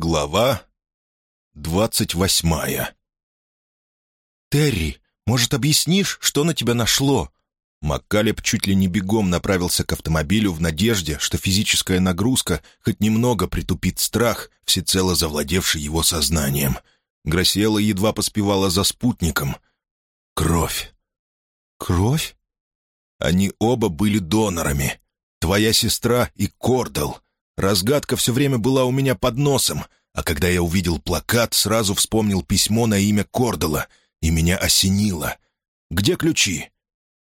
Глава двадцать восьмая «Терри, может, объяснишь, что на тебя нашло?» Маккалеб чуть ли не бегом направился к автомобилю в надежде, что физическая нагрузка хоть немного притупит страх, всецело завладевший его сознанием. Грасиэла едва поспевала за спутником. Кровь. «Кровь?» Они оба были донорами. Твоя сестра и Кордал. Разгадка все время была у меня под носом, а когда я увидел плакат, сразу вспомнил письмо на имя Кордала, и меня осенило. «Где ключи?»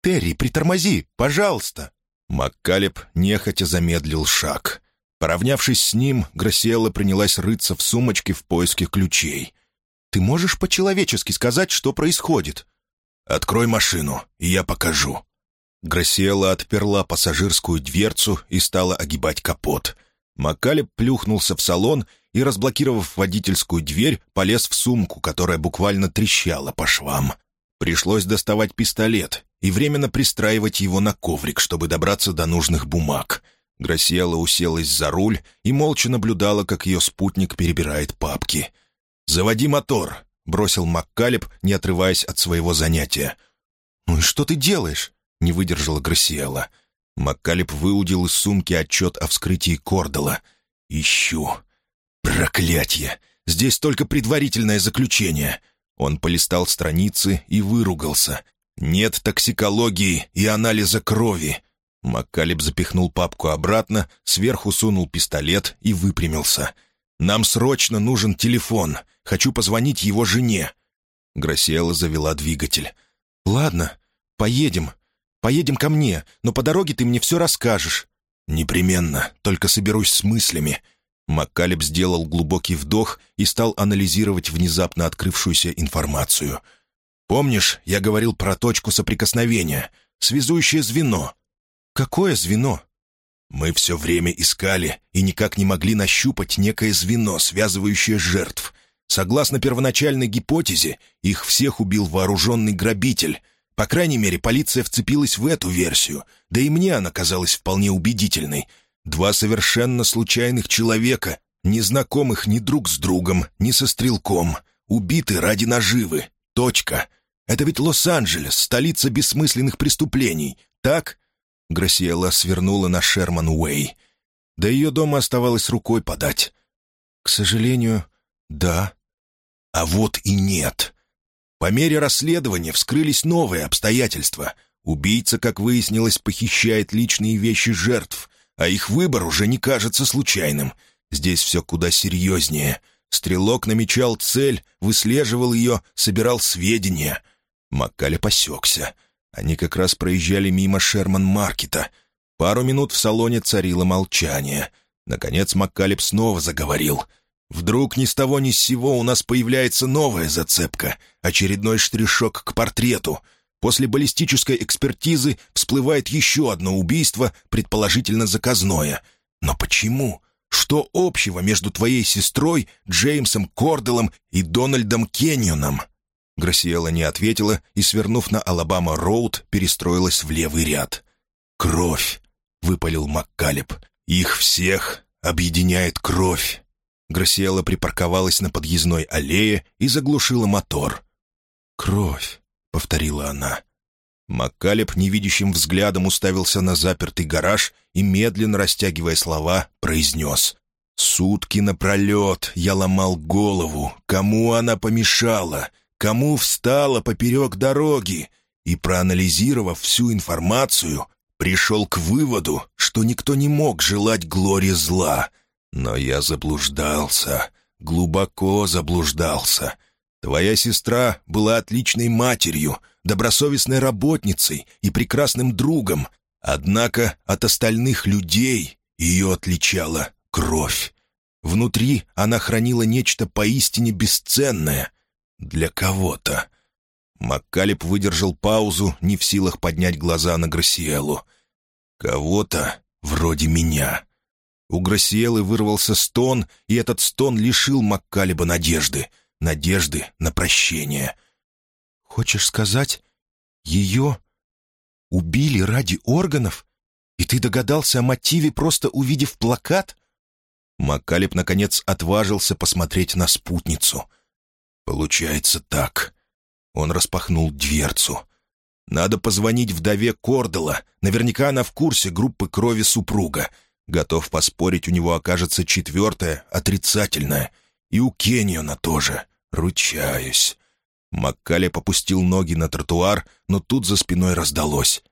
«Терри, притормози, пожалуйста!» Маккалеб нехотя замедлил шаг. Поравнявшись с ним, Грасиэла принялась рыться в сумочке в поиске ключей. «Ты можешь по-человечески сказать, что происходит?» «Открой машину, и я покажу». Грасиэла отперла пассажирскую дверцу и стала огибать капот. Маккалеб плюхнулся в салон и, разблокировав водительскую дверь, полез в сумку, которая буквально трещала по швам. Пришлось доставать пистолет и временно пристраивать его на коврик, чтобы добраться до нужных бумаг. Грасиэла уселась за руль и молча наблюдала, как ее спутник перебирает папки. «Заводи мотор», — бросил Маккалеб, не отрываясь от своего занятия. «Ну и что ты делаешь?» — не выдержала Грасиэла. Маккалеб выудил из сумки отчет о вскрытии Кордала. «Ищу. Проклятье! Здесь только предварительное заключение». Он полистал страницы и выругался. «Нет токсикологии и анализа крови». Маккалеб запихнул папку обратно, сверху сунул пистолет и выпрямился. «Нам срочно нужен телефон. Хочу позвонить его жене». Грасиэла завела двигатель. «Ладно, поедем. Поедем ко мне, но по дороге ты мне все расскажешь». «Непременно, только соберусь с мыслями». Маккалеб сделал глубокий вдох и стал анализировать внезапно открывшуюся информацию. «Помнишь, я говорил про точку соприкосновения? Связующее звено». «Какое звено?» «Мы все время искали и никак не могли нащупать некое звено, связывающее жертв. Согласно первоначальной гипотезе, их всех убил вооруженный грабитель». По крайней мере, полиция вцепилась в эту версию, да и мне она казалась вполне убедительной. Два совершенно случайных человека, не знакомых ни друг с другом, ни со стрелком, убиты ради наживы. Точка. Это ведь Лос-Анджелес, столица бессмысленных преступлений, так? Грасиэла свернула на Шерман-Уэй. До ее дома оставалось рукой подать. «К сожалению, да». «А вот и нет. По мере расследования вскрылись новые обстоятельства. Убийца, как выяснилось, похищает личные вещи жертв, а их выбор уже не кажется случайным. Здесь все куда серьезнее. Стрелок намечал цель, выслеживал ее, собирал сведения. Маккаля посекся. Они как раз проезжали мимо Шерман-маркета. Пару минут в салоне царило молчание. Наконец Маккалеб снова заговорил — Вдруг ни с того ни с сего у нас появляется новая зацепка, очередной штришок к портрету. После баллистической экспертизы всплывает еще одно убийство, предположительно заказное. Но почему? Что общего между твоей сестрой, Джеймсом Корделом и Дональдом Кеньоном?» Грасиэла не ответила и, свернув на Алабама-Роуд, перестроилась в левый ряд. «Кровь!» — выпалил Маккалеб. «Их всех объединяет кровь!» Грасиэла припарковалась на подъездной аллее и заглушила мотор. «Кровь», — повторила она. Маккалеб невидящим взглядом уставился на запертый гараж и, медленно растягивая слова, произнес. «Сутки напролет я ломал голову, кому она помешала, кому встала поперек дороги, и, проанализировав всю информацию, пришел к выводу, что никто не мог желать Глоре зла, но я заблуждался, глубоко заблуждался. Твоя сестра была отличной матерью, добросовестной работницей и прекрасным другом, однако от остальных людей ее отличала кровь. Внутри она хранила нечто поистине бесценное для кого-то. Маккалеб выдержал паузу, не в силах поднять глаза на Грасиэлу. «Кого-то вроде меня». У Грасиэлы вырвался стон, и этот стон лишил Маккалеба надежды. Надежды на прощение. «Хочешь сказать, ее убили ради органов? И ты догадался о мотиве, просто увидев плакат?» Маккалеб, наконец, отважился посмотреть на спутницу. «Получается так». Он распахнул дверцу. «Надо позвонить вдове Кордела. Наверняка она в курсе группы крови супруга. Готов поспорить, у него окажется четвертое, отрицательное. И у Кеньона тоже. Ручаюсь». Маккалеб опустил ноги на тротуар, но тут за спиной раздалось.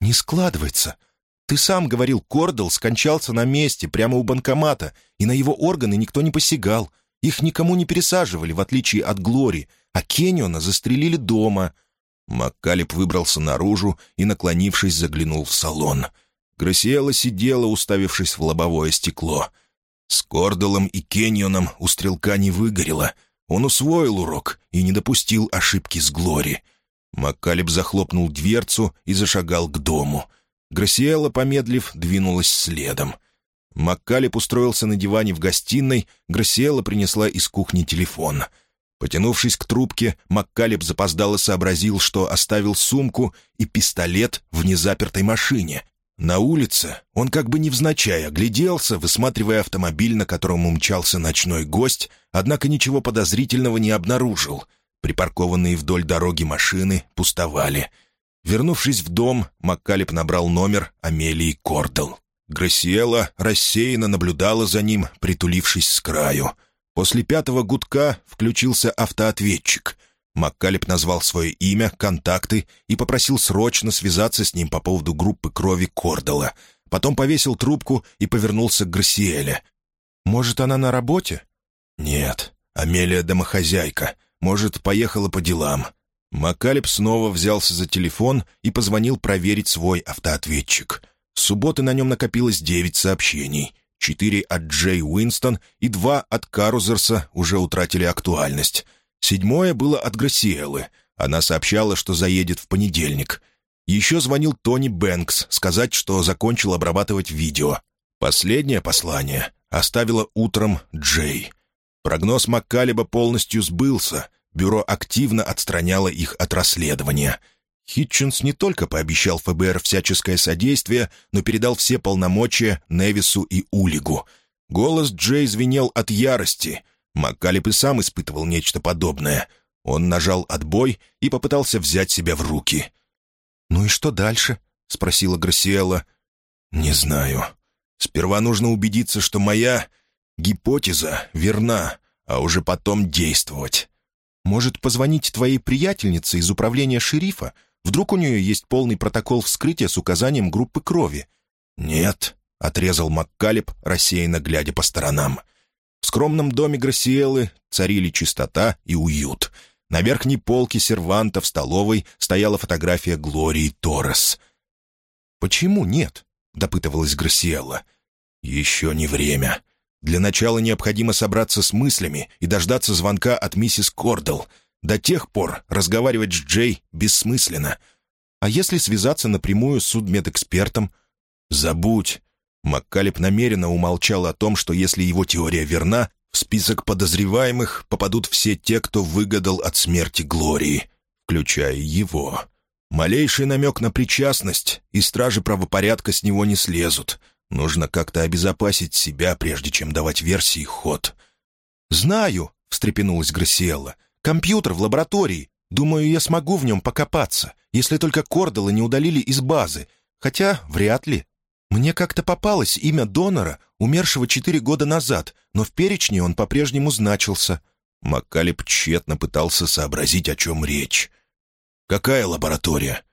«Не складывается. Ты сам говорил, Кордел скончался на месте, прямо у банкомата, и на его органы никто не посягал. Их никому не пересаживали, в отличие от Глори, а Кенниона застрелили дома». Маккалеб выбрался наружу и, наклонившись, заглянул в салон. Грасиэла сидела, уставившись в лобовое стекло. С Корделом и Кеньоном у стрелка не выгорело. Он усвоил урок и не допустил ошибки с Глори. Маккалеб захлопнул дверцу и зашагал к дому. Грасиэла, помедлив, двинулась следом. Маккалеб устроился на диване в гостиной, Грасиэла принесла из кухни телефон. Потянувшись к трубке, Маккалеб запоздало сообразил, что оставил сумку и пистолет в незапертой машине. На улице он как бы невзначай огляделся, высматривая автомобиль, на котором умчался ночной гость, однако ничего подозрительного не обнаружил. Припаркованные вдоль дороги машины пустовали — Вернувшись в дом, Маккалеб набрал номер Амелии Кордел. Грасиэла рассеянно наблюдала за ним, притулившись с краю. После пятого гудка включился автоответчик. Маккалеб назвал свое имя, контакты и попросил срочно связаться с ним по поводу группы крови Кордела. Потом повесил трубку и повернулся к Грасиэле. «Может, она на работе?» «Нет, Амелия домохозяйка. Может, поехала по делам. Макалеб снова взялся за телефон и позвонил проверить свой автоответчик. С субботы на нем накопилось девять сообщений. Четыре от Джей Уинстон и два от Карузерса уже утратили актуальность. Седьмое было от Грасиэлы. Она сообщала, что заедет в понедельник. Еще звонил Тони Бэнкс сказать, что закончил обрабатывать видео. Последнее послание оставила утром Джей. Прогноз Маккалеба полностью сбылся — бюро активно отстраняло их от расследования. Хитчинс не только пообещал ФБР всяческое содействие, но передал все полномочия Невису и Улигу. Голос Джей звенел от ярости. Маккалеб и сам испытывал нечто подобное. Он нажал отбой и попытался взять себя в руки. «Ну и что дальше?» — спросила Грасиэла. «Не знаю. Сперва нужно убедиться, что моя гипотеза верна, а уже потом действовать. Может, позвонить твоей приятельнице из управления шерифа? Вдруг у нее есть полный протокол вскрытия с указанием группы крови?» «Нет», — отрезал Маккалеб, рассеянно глядя по сторонам. В скромном доме Грасиэлы царили чистота и уют. На верхней полке серванта в столовой стояла фотография Глории Торрес. «Почему нет?» — допытывалась Грасиэлла. «Еще не время. Для начала необходимо собраться с мыслями и дождаться звонка от миссис Кордел. До тех пор разговаривать с Джей бессмысленно. А если связаться напрямую с судмедэкспертом? Забудь. Маккалеб намеренно умолчал о том, что если его теория верна, в список подозреваемых попадут все те, кто выгадал от смерти Глории, включая его. Малейший намек на причастность, и стражи правопорядка с него не слезут — Нужно как-то обезопасить себя, прежде чем давать версии ход. «Знаю», — встрепенулась Грасиэлла. «Компьютер в лаборатории. Думаю, я смогу в нем покопаться, если только Кордала не удалили из базы. Хотя вряд ли. Мне как-то попалось имя донора, умершего четыре года назад, но в перечне он по-прежнему значился». Маккалеб тщетно пытался сообразить, о чем речь. «Какая лаборатория?»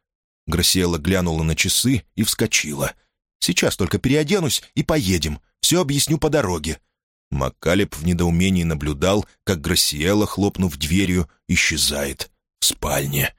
Грасиэла глянула на часы и вскочила — Сейчас только переоденусь и поедем. Все объясню по дороге». Маккалеб в недоумении наблюдал, как Грасиэла, хлопнув дверью, исчезает в спальне.